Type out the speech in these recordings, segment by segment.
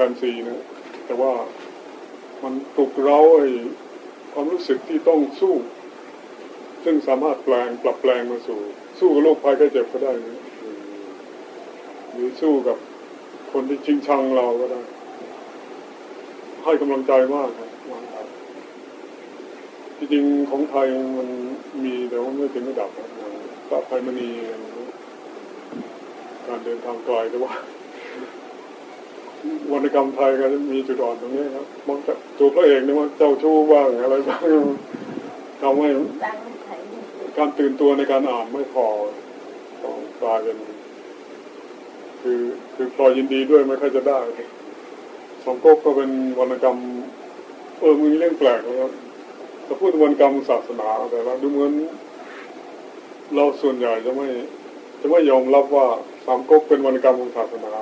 แฟนซีนะ แต่ว่ามันปลุกเร้าไอ้ความรู้สึกที่ต้องสู้ ซึ่งสามารถแปลงปรับแปลงมาสู่ สู้กับโรคภัยไข้เจ็บก็ได้นะหรือสู้กับคนที่ชิงชังเราก็ได้ ให้กำลังใจมากครับจริงๆของไทยมันมีแต่ว่าไม่ถึงระดับนะอย่างพระภัยมณีอย่างนี้การเดินทางไกลแต่ว่า วรรณกรรมไทยก็มีจุดอ่อนตรงนี้ครับบางตัวพระเอกเนี่ยว่าเจ้าชู้บ้างอะไรบ้างทำให้ตั้งไข่การตื่นตัวในการอ่านไม่พอต้องกลายเป็นคือคือพลอยยินดีด้วยไม่ค่อยจะได้สองก๊กก็เป็นวรรณกรรม เออมีเรื่องแปลกนะครับถ้าพูดถึงวรรณกรรมศาสนาแต่ละดูเหมือน เราส่วนใหญ่จะไม่ จะไม่ยอมรับว่าสามก๊กเป็นวรรณกรรมของศาสนา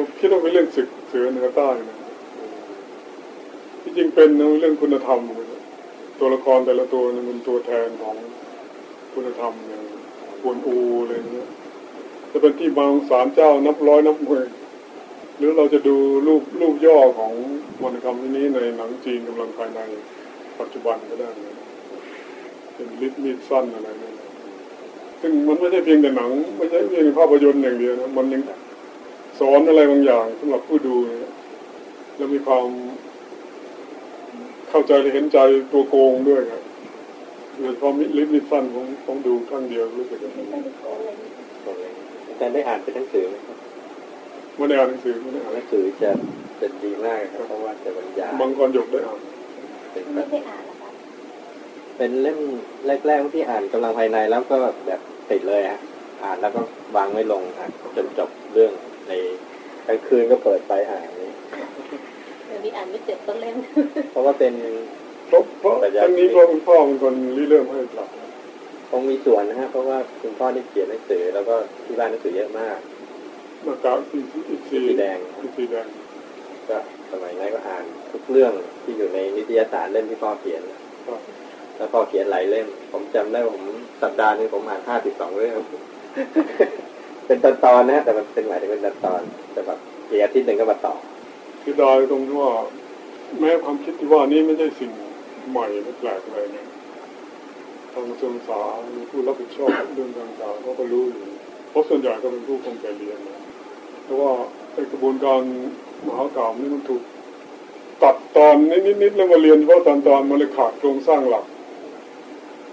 ผมคิดว่าเป็นเรื่องศึกเสือเหนือใต้นะที่จริงเป็นเรื่องคุณธรรม ตัวละครแต่ละตัวนี่มันตัวแทนของคุณธรรมอย่างกวนอูอะไรเงี้ยจะเป็นที่บางสารเจ้านับร้อยนับหมื่นหรือเราจะดูรูปรูปย่อของวรรณกรรมที่นี้ในหนังจีนกำลังภายในปัจจุบันก็ได้เป็นลิปมีดสั้นอะไรนี่นะซึ่งมันไม่ใช่เพียงแต่หนัง ไม่ใช่เพียงภาพยนตร์อย่างเดียวนะมันยัง สอนอะไรบางอย่างสำหรับผู้ดูนะแล้วมีความเข้าใจและเห็นใจตัวโกงด้วยครับโดยเฉพาะมิลิฟมิสั้นผมผมดูครั้งเดียวรู้สึกว่าไม่ได้โกงเลยอาจารย์ได้อ่านเป็นหนังสือไหมครับไม่ได้อ่านหนังสือไม่ได้อ่านหนังสือจะจะดีมากครับเพราะว่าจะบรรยายบางกรหยกได้อ่านเป็นแบไม่บได้อ่านหรอกครับเป็นเล่มแรกๆที่อ่านกำลังภายในแล้วก็แบบติดเลยฮะอ่านแล้วก็วางไม่ลงฮะจนจบเรื่อง ในกลางคืนก็เปิดไปอ่านนี่เดี๋ยวนี้อ่านไม่เจ็บต้นเล่มเพราะว่าเป็นเพราะเพราะทั้งนี้เพราะคุณพ่อเป็นคนริเริ่มให้ปรับคงมีส่วนนะฮะเพราะว่าคุณพ่อได้เขียนหนังสือ แล้วก็ที่บ้านหนังสือเยอะมากหน้ากากสีสีสีสีแดงสีแดงก็สมัยนั้นก็อ่านทุกเรื่องที่อยู่ในนิตยสารเล่มที่พ่อเขียนครับแล้วพ่อเขียนหลายเล่ม ผมจำได้ว่าผมสัปดาห์หนึงผมอ่านห้าสิบสองเรื่อง เป็นตอนๆนะฮะแต่มันเป็นหมายถึงเป็นตอนๆแต่แบบเอีกอาทิตย์หนึ่งก็มาต่อคือดายตรงที่ว่า แม้ความคิดที่ว่านี้ไม่ใช่สิ่งใหม่และแปลกอะไรนะทางกระทรวงศึกษาหรือผู้รับผิดชอบเรื่องต่างๆเขาก็รู้อยู่เพราะส่วนใหญ่ก็เป็นผู้คงใจเรียนนะแต่ว่าไอกระบวนการมหากราบนี่มันถูกตัดตอนนิดๆแล้วมาเรียนเฉพาะตอนตอนๆมันเลยขาดโครงสร้างหลัก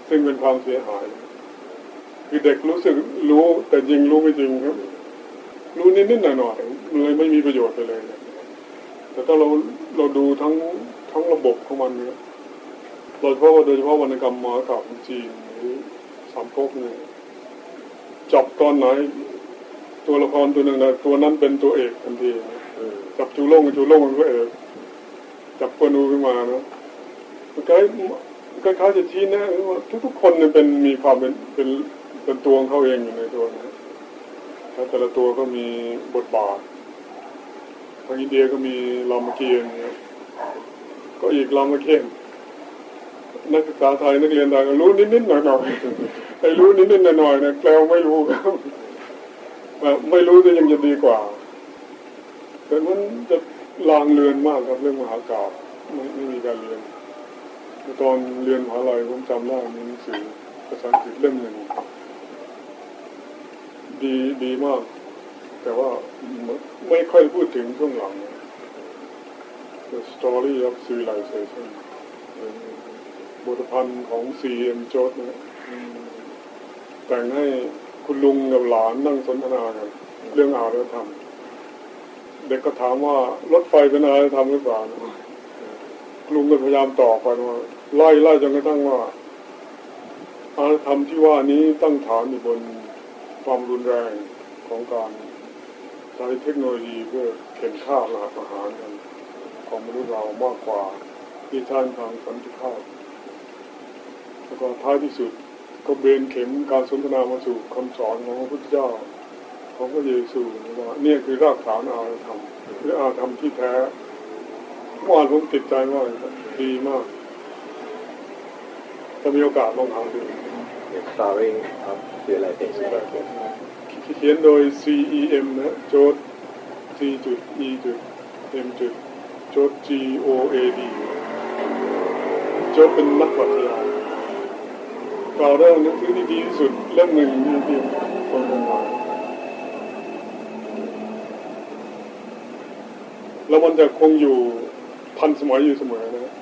ซึ่งเป็นความเสียหาย คือเด็กรู้สึกรู้ แต่จริงรู้ไม่จริงครับ รู้นิดๆหน่อยๆมันเลยไม่มีประโยชน์ไปเลยนะแต่ถ้าเราเราดูทั้งทั้งระบบของมันเนี่ยโดยเฉพาะโดยเฉพาะวรรณกรรมมากราบของจีนหรือสามก๊กเนี่ยจับตอนไหน ตัวละครตัวหนึ่งนะตัวนั้นเป็นตัวเอกทันทีจับจูโล่งจูโล่งมันก็เอกจับกวนูขึ้นมานะมันคล้ายคล้ายๆจะชี้แนะว่าทุกๆคนเนี่ยเป็นมีความเป็นเป็น เป็นตัวของเขาเองอยู่ในตัวนะแล้วแต่ละตัวก็มีบทบาททางอินเดียก็มีรามเกียรติ์เนี่ยก็อีกรามเกียรติ์นักศึกษาไทยนักเรียนไทยก็รู้นิดๆหน่อยๆไอ้รู้นิดๆหน่อยๆนี่ยแปลวไม่รู้ครับแบบไม่รู้จะยังจะดีกว่าแต่มันจะลางเรือนมากครับเรื่องมหากาพย์ไม่ไม่มีการเรียนตอนเรียนมหาลัยผมจำได้มีหนังสือภาษาอังกฤษเล่มหนึ่ง ดีดีมาก แต่ว่าไม่ค่อยพูดถึงช่วงหลัง The Story of Civilization บทพันธ์ของ C.M. โจทนะแต่งให้คุณลุงกับหลานนั่งสนทนากันเรื่องอารยธรรมเด็กก็ถามว่ารถไฟเป็นอะไรทำหรือเปล่าลุงก็พยายามตอบไปว่าไล่ไล่จนกระทั่งว่าอารยธรรมที่ว่านี้ตั้งฐานอยู่บน ความรุนแรงของการใช้เทคโนโลยีเพื่อเข็นฆ่าระหับอาหารกันของมนุษย์เรามากกว่าที่ท่านทางสันติภาพแล้วก็ท้ายที่สุดก็เบนเข็มการสนทนามาสู่คำสอนของพระพุทธเจ้าของพระเยซูว่าเนี่ยคือรากฐานอารยธรรมคืออารยธรรมที่แท้เมื่อวานผมติดใจว่ากดีมากถ้ามีโอกาสลองหาดู The Story of Civilization เขียนโดย C E M นะโจด C จุด E จุด M จุดโจด G O A D โจดเป็นนักปรัชญากล่าวได้ว่าหนังสือที่ดีที่สุดเล่มหนึ่งที่ที่คนทำงานแล้วมันจะคงอยู่ทันสมัยอยู่เสมอนะ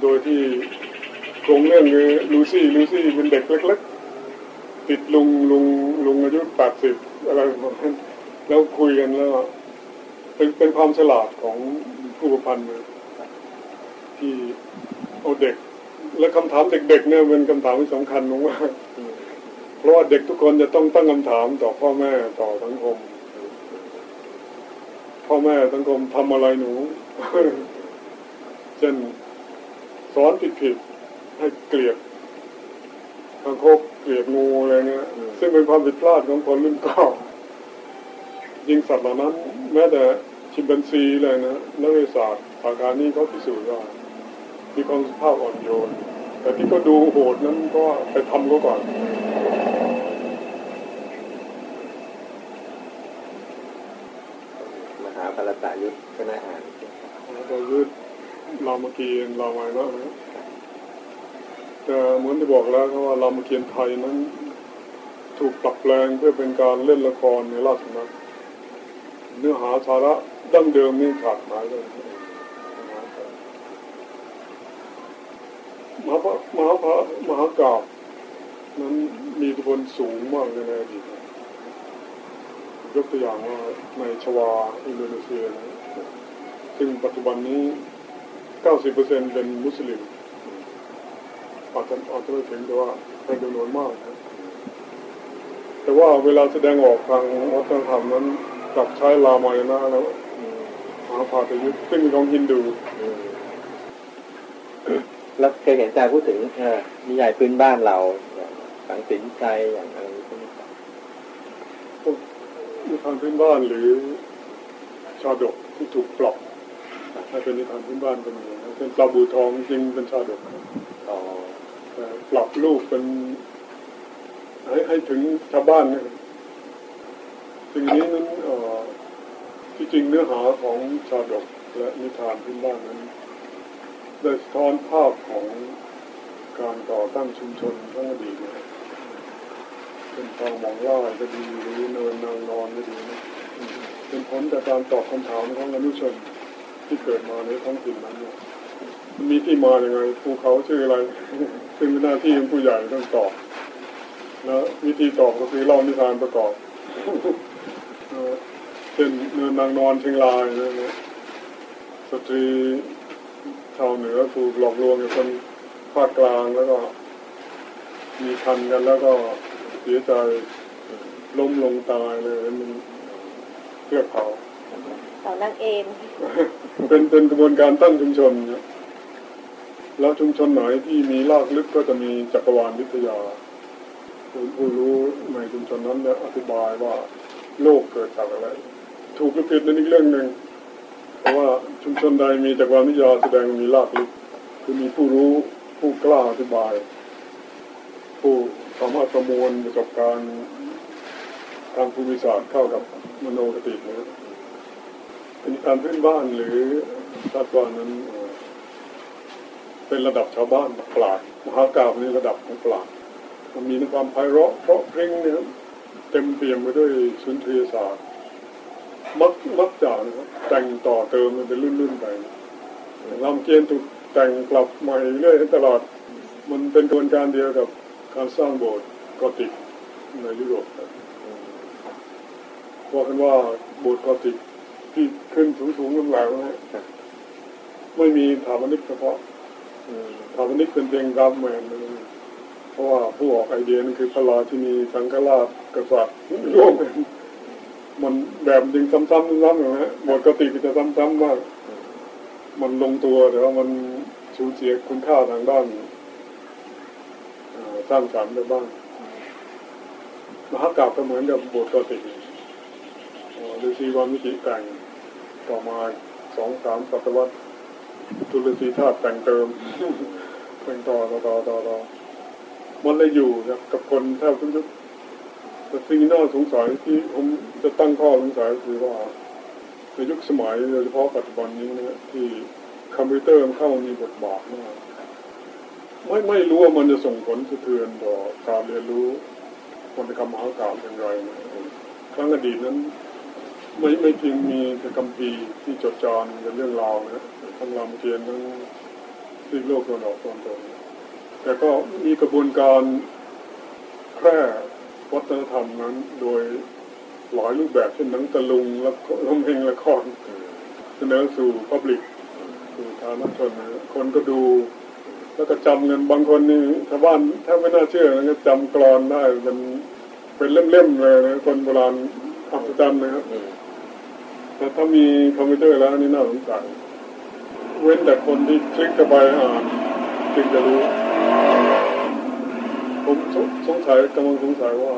โดยที่ โครงเรื่องคือลูซี่ลูซี่เป็นเด็กเล็กๆติดลุงลุงลุงอายุแปดสิบอะไรประมาณนั้นแล้วคุยกันแล้วเป็นเป็นความฉลาดของผู้ประพันธ์เลยที่เอาเด็ก และคำถามเด็กๆเนี่ยเป็นคำถามที่สำคัญมากเพราะว่าเด็กทุกคนจะต้องตั้งคำถามต่อพ่อแม่ต่อสังคม พ่อแม่สังคมทำอะไรหนูเช่นสอนผิดๆ ให้เกลียดทางคบเกลียดงูอะไรเงี้ยซึ่งเป็นความผิดพลาดของคนรุ่นเก่ายิงสัตว์เหล่านั้น แม้แต่ชิมแปนซีเลยนะนักวิทยาศาสตร์สาขานี้เขาพิสูจน์ว่ามีความสุภาพอ่อนโยน แต่ที่เขาดูโหดนั้นก็ไปทำเขาก่อนมหาภารตายุทธก็น่าอ่านแล้วก็ยืดรามเกียรติ์รามายณะนะแต่ เหมือนที่บอกแล้วครับว่ารามเกียรติ์ไทยนั้น ถูกปรับแปลงเพื่อเป็นการเล่นละครในราชสำนักเนื้อหาสาระดั้งเดิมนี่ขาดหายเลยมหาพระมหาพระมหากราบนั้นมีอิทธิพลสูงมากในอดีตยกตัวอย่างว่าในชวาอินโดนีเซียนะซึ่งปัจจุบันนี้ 90%เป็นมุสลิม อาจจะอาจจะไม่ถึงแต่ว่าเป็นจำนวนมากนะแต่ว่าเวลาแสดงออกทางวัฒนธรรมนั้นกลับใช้ลามายณะแล้วมหาภาตยุทธซึ่งเป็นของฮินดูแล้วเคยเห็นอาจารย์พูดถึงเอ่อนิยายพื้นบ้านเราอย่างสังสินใจอย่างอะไรพวกนี้ครับพวกนิทานพื้นบ้านหรือชาดกที่ถูกปรับให้เป็นนิทานพื้นบ้านก็มีนะเป็นปลาบูทองจริงเป็นชาดกนะอ๋อแต่ ปรับรูปเป็นให้ให้ถึงชาวบ้านนี่ยสิ่งนี้นั้นที่จริงเนื้อหาของชาดกและนิทานพื้นบ้านนั้นได้สะท้อนภาพของการก่อตั้งชุมชนทั้งอดีตนเป็นทางมองล่ายก็ดีหรือเนินนางนอนก็ดีนะเป็นผลจากการตอบคำถามของอนุชนที่เกิดมาในท้องถิ่นนั้นเนี่ย มันมีที่มาอย่างไงภูเขาชื่ออะไร ซึ่งเป็นหน้าที่ของผู้ใหญ่ต้องตอบแล้ววิธีตอบก็คือเล่านิทานประกอบเอ่อเช่นเนินนางนอนเชียงรายนะนะสตรีชาวเหนือถูกหลอกลวงจากคนภาคกลางแล้วก็ มีคันกันแล้วก็เสียใจล้มลงตายเลยมันเพื่อเขาสาวนางเอมเป็นเป็นกระบวนการตั้งชุมชนเนี่ย แล้วชุมชนไหนที่มีรากลึกก็จะมีจักรวาลวิทยาผู้ผู้รู้ในชุมชนนั้นเนี่ยอธิบายว่าโลกเกิดจากอะไร ถูกหรือผิดนั่นอีกเรื่องหนึ่งเพราะว่าชุมชนใดมีจักรวาลวิทยาแสดงมีรากลึกคือมีผู้รู้ผู้กล้าอธิบาย ผู้สามารถประมวลประสบการณ์ทางภูมิศาสตร์เข้ากับมโนคตินะครับเป็นการพื้นบ้านหรือชาติบ้านนั้น เป็นระดับชาวบ้านปราดมหากราบในระดับของปราดมันมีความไพเราะเพราะเพลงเนี่ยเต็มเปี่ยมไปด้วยสุนทรียศาสตร์มักมักจะนะครับแต่งต่อเติมมันเป็นรุ่นๆไปลำเกียนถูกแต่งกลับใหม่เรื่อยตลอด มันเป็นกระบวนการเดียวกับการสร้างโบสถ์กอติกในยุโรปครับว่ากันว่าโบสถ์กอติกที่ขึ้นสูงสูงๆแหลมๆนะฮะไม่มีถาปนิกเฉพาะ อืมถาปนิกเป็นเพียงกราฟแมนนเพราะว่าผู้ออกไอเดียนั่นคือพระราชินีสังฆราชกษัตริย์ร่วมกันมันแบบยิงซ้ำๆซ้ำๆอย่างนะฮะหมดกติกจะซ้ำๆมาก มันลงตัวแต่ว่ามันสูญเสียคุณค่าทางด้านสร้างสรรค์ไปบ้างมหากราบก็เหมือนกับบทกติฤาษีวันวิจิแต่งต่อมาสองสามศตวรรษ ทุลศีธาตุแต่งเติมแต่งต่อต่อต่อต่อต่อมันเลยอยู่กับคนแทบทุกยุคแต่สิ่งที่น่าสงสัยที่ผมจะตั้งข้อสงสัยคือว่าในยุคสมัยโดยเฉพาะปัจจุบันนี้นะที่คอมพิวเตอร์เข้ามีบทบาทมากไม่ไม่รู้ว่ามันจะส่งผลสะเทือนต่อการเรียนรู้วรรณกรรมมหากาพย์อย่างไรนะครั้งอดีตนั้น ไม่ไม่เพียงมีแต่คำพีร์ที่จดจารเป็นเรื่องราวนะทั้งรามเกียรติทั้งที่โลกตะวันออกตะวันตกแต่ก็มีกระบวนการแพร่วัฒนธรรมนั้น โดยหลายรูปแบบเช่นหนังตะลุงและร้องเพลงละครเสนอสู่พับลิกสู่สาธารณชนนะคนก็ดู แล้วก็จำกันบางคนนี่ชาวบ้านถ้าไม่น่าเชื่อนะจำกรอนได้เป็นเป็นเล่มๆเลยนะคนโบราณอัศจรรย์นะครับ แต่ถ้ามีคอมพิวเตอร์แล้วนี่น่าสงสัยเว้นแต่คนที่คลิกเข้าไปอ่านจึงจะรู้ ผมสงสัยกำลังสงสัยว่า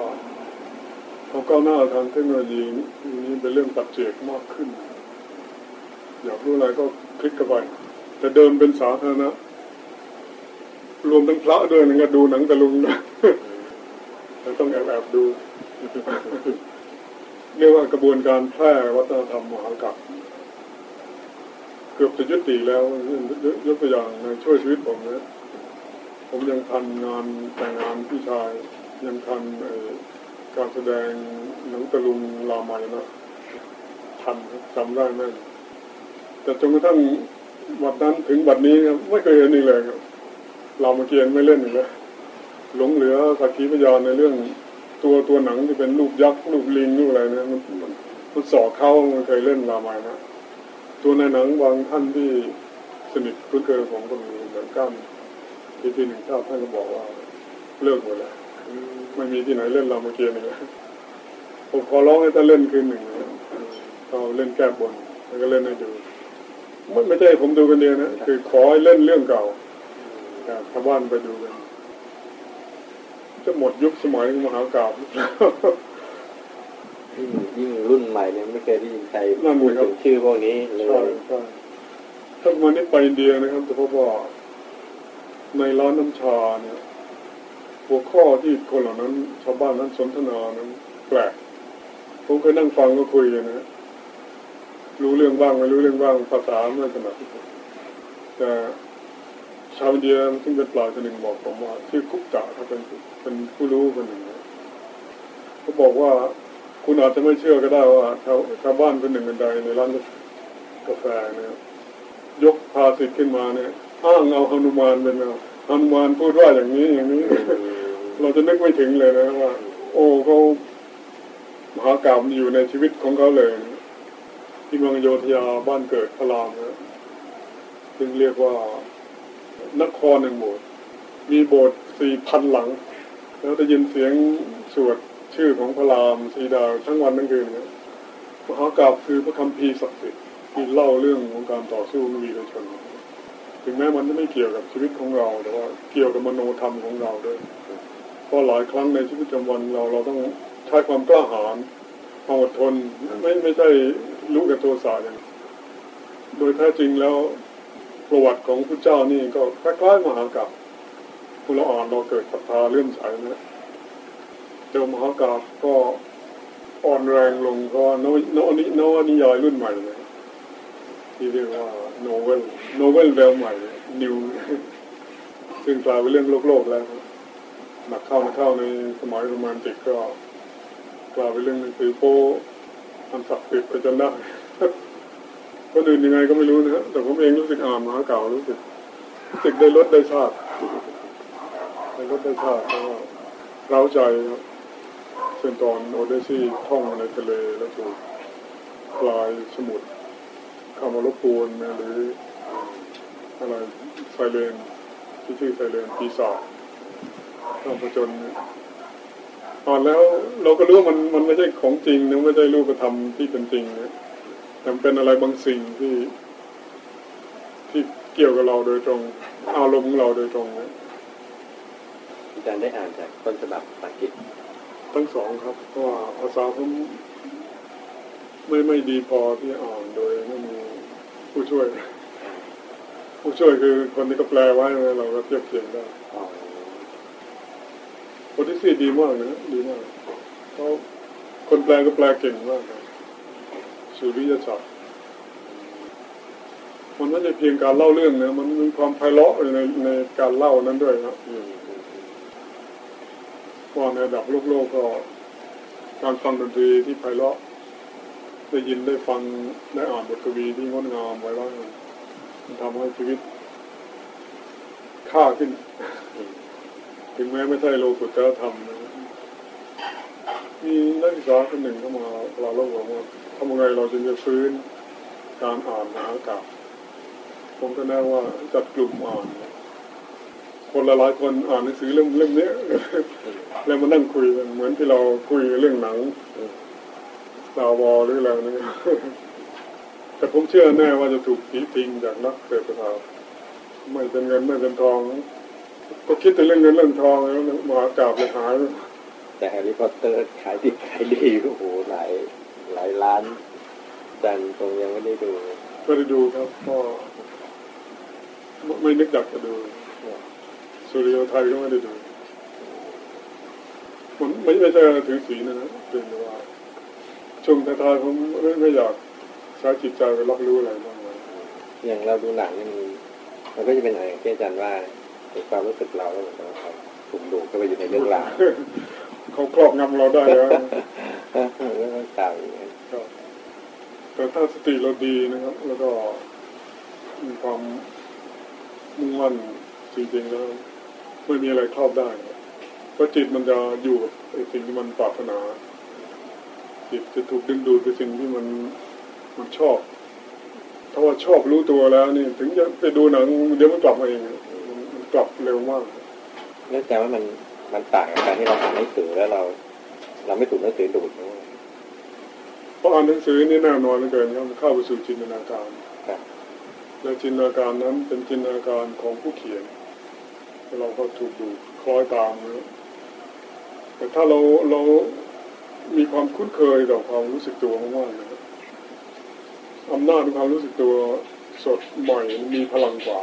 เขาก้าวหน้าทางเทคโนโลยีนี้เป็นเรื่องปัจเจกมากขึ้น อยากรู้อะไรก็คลิกเข้าไป แต่เดิมเป็นสาธารณะรวมทั้งพระด้วยนะก็ดูหนังตะลุงนะแต่ต้องแอบแอบๆดู เรียกว่ากระบวนการแพร่วัฒนธรรมมหากาพย์เกือบจะยุติแล้วยกยกตัวอย่างในช่วยชีวิตผมนะผมยังทันงานแต่งงานพี่ชาย ยังทันการแสดงหนังตะลุงลาไมัยนะทันจำได้แม่นแต่จนกระทั่งบัดนั้นถึงบัดนี้ครับไม่เคยเห็นอีกเลยครับรามเกียรติ์ไม่เล่นอีกแล้วหลงเหลือสักขีพยานในเรื่อง ตัวตัวหนังที่เป็นรูปยักษ์รูปลิงรูปอะไรนะมันมันมันสอเข้ามันเคยเล่นรามายนะตัวในหนังบางท่านที่สนิทคุ้นเคยกับผมก็มีเหมือนกันที่ที่หนึ่งชาติท่านก็บอกว่าเลิกหมดแล้วไม่มีที่ไหนเล่นรามเกียรติ์อีกแล้วผมขอร้องให้ท่านเล่นคืนหนึ่งนะเราเล่นแก้บนแล้วก็เล่นให้ดูไม่ไม่ใช่ผมดูกันเดียวนะคือขอให้เล่นเรื่องเก่าอ่าชาวบ้านไปดูกัน จะหมดยุคสมัยมหากาพย์ยิ่งยิ่งรุ่นใหม่เนี่ยไม่เคยได้ยินใครนั่นพูดเลยครับถึงชื่อพวกนี้เลใช่ยใช่ถ้ามานี่ไปอินเดียนะครับจะพบว่าในร้านน้ำชาเนี่ย หัวข้อที่คนเหล่านั้น ชาวบ้านนั้นสนทนานั้นแปลกผมเคยนั่งฟังก็คุยกันนะรู้เรื่องบ้างไม่รู้เรื่องบ้างภาษาไม่ถนัดแต่ชาวอินเดียซึ่งเป็นปลาชนหนึ่งบอกผมว่าชื่อกุ๊กตะเขาเป็น เป็นผู้รู้คนหนึ่งเขาบอกว่าคุณอาจจะไม่เชื่อก็ได้ว่าชาวชาวบ้านคนหนึ่งคนใดในร้านกาแฟเนี่ยยกภาษิตขึ้นมาเนี่ยอ้างเอาฮนุมานเป็นเอาฮนุมานพูดว่าอย่างนี้อย่างนี้ เราจะนึกไม่ถึงเลยนะว่า โอ้เขามหากราบอยู่ในชีวิตของเขาเลย ที่เมืองโยธยาบ้านเกิดพระรามนะซึ่งเรียกว่านครหนึ่งโบสถ์มีโบสถ์สี่พันหลัง แล้วได้ยินเสียงสวดชื่อของพระรามสีดาวทั้งวันทั้งคืนนะมหากราบคือพระคัมภีร์ศักดิ์สิทธิ์ที่เล่าเรื่องของการต่อสู้วีรชน ถึงแม้มันจะไม่เกี่ยวกับชีวิตของเรา แต่ว่าเกี่ยวกับมโนธรรมของเราด้วยเพราะหลายครั้งในชีวิตประจำวันเราเราต้องใช้ความกล้าหาญความอดทนไม่ไม่ใช่รู้กับโทสะอย่างโดยแท้จริงแล้วประวัติของพระเจ้านี่ก็คล้ายๆมหากราพย์ ผู้เราอ่านเราเกิดศรัทธาเลื่อมใสนะเจอมหากาพย์ก็อ่อนแรงลงเพราะว่นนนินนิยายรุ่นใหม่นะที่เรียกว่าโนเวลโนเวลแววใหม่นิวซึ่งกลายเป็นเรื่องโลกโลกแล้วหนักเข้าหนักเข้าในสมัยโรแมนติกก็กลายเป็นเรื่องหนังสือโป้อันศักดิ์สิทธิ์ไปจนได้คนอื่นยังไงก็ไม่รู้นะฮะแต่ผมเองรู้สึกอ่านมหาเก่ารู้สึกรู้สึกได้รสได้ชาติ ได้รสได้ชาติแล้วก็เร้าใจเช่นตอนโอเดซี่ท่องในทะเลแล้วถูกปลายสมุทรเข้ามารบกวนหรืออะไรไซเรนที่ชื่อไซเรนปีศาจเข้าผจญอ่อนแล้วเราก็รู้ว่ามันมันไม่ใช่ของจริงนะไม่ใช่รูปธรรมที่เป็นจริงนะแต่มันเป็นอะไรบางสิ่งที่ที่เกี่ยวกับเราโดยตรง อารมณ์ของเราโดยตรงนะ อาจารย์ได้อ่านจากต้นฉบับภาษาอังกฤษทั้งสองครับเพราะว่าภาษาผมไม่ไม่ดีพอที่อ่านโดยไม่มีผู้ช่วย ผู้ช่วยคือคนที่ก็แปลไว้เราก็เทียบเคียงได้อ๋อคนที่สี่ดีมากนะดีมากเขาคนแปลก็แปลเก่งมากเลยสุริยศักดิ์มันไม่ใช่เพียงการเล่าเรื่องนะมันมีความไพเราะในในการเล่านั้นด้วยนะ ว่าในระดับโลกโลกก็การฟังดนตรีที่ไพเราะได้ยินได้ฟังได้อ่านบทกวีที่งดงามไว้แล้วมันทำให้ชีวิตค่าขึ้น ถึงแม้ไม่ใช่โลกุตตรธรรมนะมีนักศึกษาคนหนึ่งเข้ามาเราเล่าบอกว่าทำยังไงเราจึงจะฟื้นการอ่านหาอากาศผมก็แน่ว่าจัดกลุ่มอ่าน คนละหลายคนอ่านหนังสือเล่มเล่มเนี้ยแล้วมานั่งคุยกันเหมือนที่เราคุยเรื่องหนังอืมสาววอหรืออะไรนี่แต่ผมเชื่อแน่ว่าจะถูกผีทิ้งจากนักเศรษฐศาสตร์ไม่เป็นเงินไม่เป็นทอง ก็คิดแต่เรื่องเงินเรื่องทองแล้วมหากราบเลยหายแต่แฮร์รี่พอตเตอร์ขายดีขายดีโอ้โหหลายหลายล้านจันตรงยังไม่ได้ดูไม่ได้ดูครับก็ไม่ไม่นึกอยากจะดู สุริโยไทยก็ไม่ได้ดูผมไม่ไม่ใช่ถือสีนะนะเป็นแต่ว่าช่วงท้ายๆผมไม่ไม่อยากใช้จิตใจไปรับรู้อะไรบ้างเลยอย่างเราดูหนังเนี่ยมันมันก็จะเป็นอะไรที่อาจารย์ว่าในความรู้สึกเราแล้วเหมือนกับว่าเขาถูกดูดเข้าไปอยู่ในเรื่องราวเขาครอบงำเราได้แล้วเรื่องราวอย่างเงี้ยครับแต่ถ้าสติเราดีนะครับ แล้วก็มีความมุ่งมั่นจริงๆแล้ว ไม่มีอะไรครอบได้ครับเพราะจิตมันจะอยู่กับไอ้สิ่งที่มันปรารถนา จิตจะถูกดึงดูดไปสิ่งที่มันมันชอบ ถ้าว่าชอบรู้ตัวแล้วนี่ถึงจะไปดูหนังเดี๋ยวมันกลับมาเองมันมันกลับเร็วมากเนื่องจากว่ามันมันต่างกับการที่เราอ่านหนังสือแล้วเรา เราไม่ถูกหนังสือดูดนะเพราะอ่านหนังสือนี่แน่นอนเหลือเกินครับมันเข้าไปสู่จินตนาการครับและจินตนาการนั้นเป็นจินตนาการของผู้เขียน เราก็ถูกดูดคล้อยตามนะแต่ถ้าเราเรามีความคุ้นเคยต่อความรู้สึกตัวมากๆนะครับอำนาจของความรู้สึกตัวสดใหม่มีพลังกว่า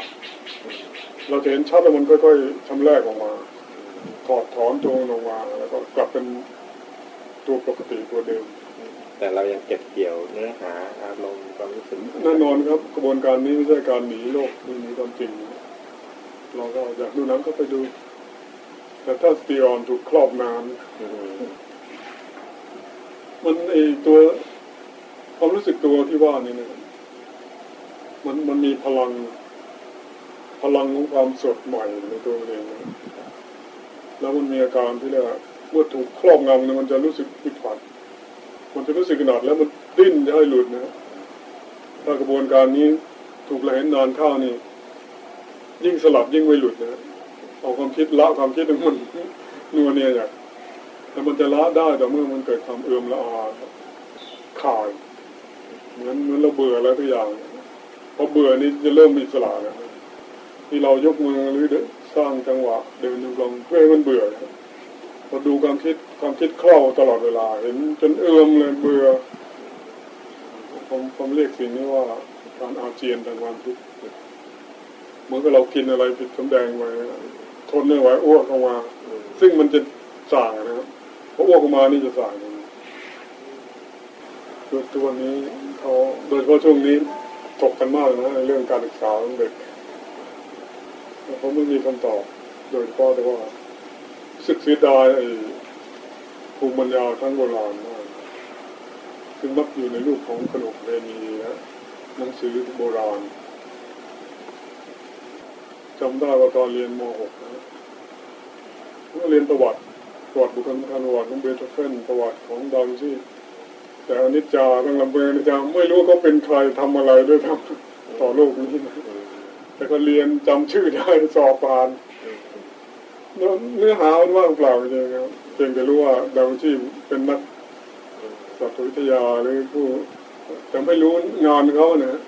เราจะเห็นชัดว่ามันค่อยๆชำแรกออกมา ถอดถอนตัวมันออกมา แล้วก็กลับเป็นตัวปกติตัวเดิม แต่เรายังเก็บเกี่ยวเนื้อหาอารมณ์ความรู้สึกแน่นอนครับ กระบวนการนี้ไม่ใช่การหนีโลกมันมีความจริง เราก็อยากดูหนังก็ไปดู แต่ถ้าสตีออนถูกครอบนานอืมมันไอตัวความรู้สึกตัวที่ว่านี่นะครับมันมันมีพลัง พลังของความสดใหม่ในตัวเองนะแล้วมันมีอาการที่เรียกว่าเมื่อถูกครอบงำเนี่ยมันจะรู้สึกผิดฝันมันจะรู้สึกขนาดแล้วมันดิ้นจะให้หลุดนะถ้ากระบวนการนี้ถูกละเห็นนานเข้านี่ ยิ่งสลับยิ่งไม่หลุดนะเอาความคิดละความคิดมันนัวเนี่ยอย่างแต่มันจะละได้แต่เมื่อมันเกิดความเอื่มละอาข่ายเหมือนเหมือนเราเบื่อแล้วทุกอย่างพอเบื่อนี่จะเริ่มมีอิสระแล้วที่เรายกมือหรือสร้างจังหวะเดินจงกรมเพื่อให้มันเบื่อครับพอดูความคิดความคิดคล่องตลอดเวลา เห็นจนเอื่อมเลยเบื่อผมผมเรียกสิ่งนี้ว่าการอาเจียนทางความคิด เหมือนกับเรากินอะไรผิดสำแดงไว้ทนไม่ไหวอ้วกออกมา ซึ่งมันจะส่างนะครับเพราะอ้วกออกมานี่จะส่างตัวตัวนี้เขาโดยเฉพาะช่วงนี้ตกกันมากนะในเรื่องการศึกษาของเด็กเขาไม่มีคำตอบโดยเฉพาะแต่ว่าศึกเสียดายไอ้ภูมิปัญญาทั้งโบราณมากซึ่งมักอยู่ในรูปของขนบเรณีนะหนังสือโบราณ จำได้ว่าตอนเรียนม .6 นะก็เรียนประวัติประวัติบุคคลประวัติของเบโธเฟนประวัติของดาวินชีแต่อนิจจาตั้งลำเบอร์อนิจจาไม่รู้เขาเป็นใครทำอะไรด้วยทำต่อโลกนี้นะแต่ก็เรียนจำชื่อได้สอบผ่านเนื้อหามันว่างเปล่าจริงครับเพียงแต่รู้ว่าดาวินชีเป็นนักสัตววิทยาหรือผู้แต่ไม่รู้งานเขาเนะ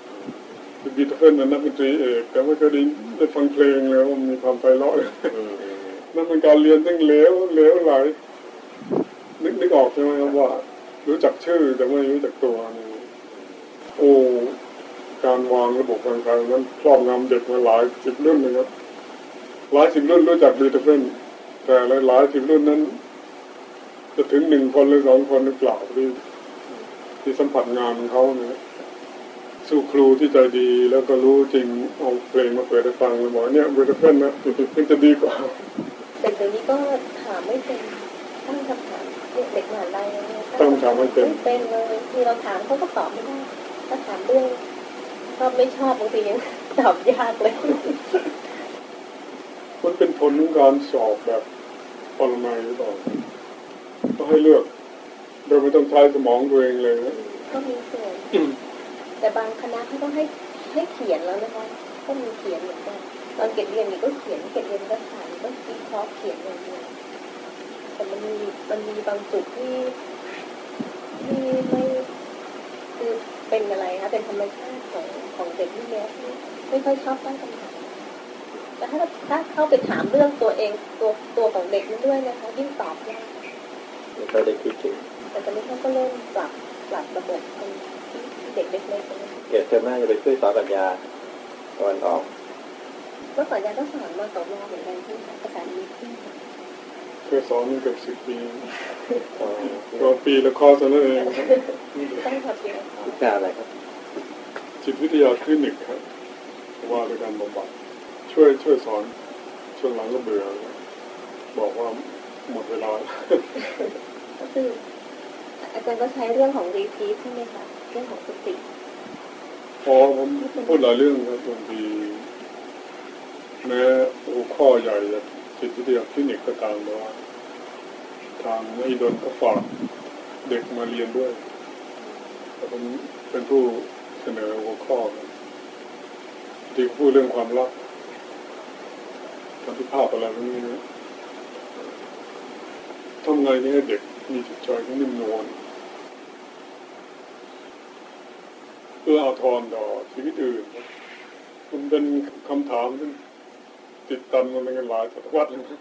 บีโธเฟนเป็นนักดนตรีเอกแต่ไม่เคยได้ได้ฟังเพลงเลยว่ามันมีความไพเราะเลยอืมนั่นเป็นการเรียนตั้งเหลวเหลวไหลออกใช่ไหมครับว่า รู้จักชื่อแต่ไม่รู้จักตัวนี่โอ้การวางระบบทางการนั้นครอบงำเด็กมาหลายสิบรุ่นนะครับหลายสิบรุ่นรู้จักบีโธเฟนแต่หลายหลายสิบรุ่นนั้น จะถึงหนึ่งคนหรือสองคนหรือเปล่าที่ที่สัมผัสงานของเขาเนี่ย สู้ครูที่ใจดีแล้วก็รู้จริงเอาเพลงมาเปิดให้ฟังเลยบอกเนี่ยบีโธเฟนนะมันจะดีกว่าแต่เดี๋ยวนี้ก็ถามไม่เป็นตั้งคำถามเด็กมหาลัยเนี่ยตั้งคำถามไม่เป็นไม่เป็นเลยที่เราถามเขาก็ตอบไม่ได้ถ้าถามเรื่องชอบไม่ชอบบางทียังตอบยากเลยมันเป็นผลของการสอบแบบปรมัยหรือเปล่าก็ให้เลือกโดยไม่ต้องใช้สมองตัวเองเลยนะก็มีส่วน แต่บางคณะเขาก็ให้ให้เขียนแล้วนะคะก็มีเขียนเหมือนกันตอนเก็บเรียนนี่ก็เขียนเก็บเรียนก็ถ่ายก็วิเคราะห์เขียนอย่างเดียวแต่มันมีมันมีบางจุดที่ที่ไม่คือเป็นอะไรคะเป็นธรรมชาติของของเด็กที่เนี้ยที่ไม่ค่อยชอบตั้งคำถามแต่ถ้าถ้าเข้าไปถามเรื่องตัวเองตัวตัวของเด็กนั้นด้วยนะคะยิ่งตอบยากไม่ค่อยได้คิดถึงแต่ตอนนี้เขาก็เริ่มปรับปรับระบบเป็นที่ เด็กเล็กๆนะเกียรติเทอมหน้าจะไปช่วยสอนปรัญญาตะวันออกเมื่อก่อนยายก็สอนมาตกลงเหมือนกันที่ภาษาอังกฤษที่เคยสอนมาเกือบสิบปีเอ่อก็ปีละคอร์สเท่านั้นเองครับต้องทำเยอะวิชาอะไรครับ จิตวิทยาคลินิกครับว่าด้วยการบำบัดช่วยช่วยสอนช่วงหลังก็เบื่อบอกว่าหมดเวลาก็คือ อาจารย์ก็ใช้เรื่องของรีพีทใช่ไหมคะเรื่องของสติพอผมพูดหลายเรื่องครับบางทีแม้หัวข้อใหญ่แบบจิตวิทยาคลินิกก็ตามแต่ว่าทางมหิดลก็ฝากเด็กมาเรียนด้วยแต่ผมเป็นผู้เสนอหัวข้อที่พูดเรื่องความรักสันติภาพอะไรพวกนี้นะทำไงนี่ให้เด็ก มีจิตใจที่นิ่มนวลเพื่อเอาทอนต่อชีวิตอื่นมันเป็นคำถามที่ติดตันมาเป็นกันหลายศตวรรษเล้วนะ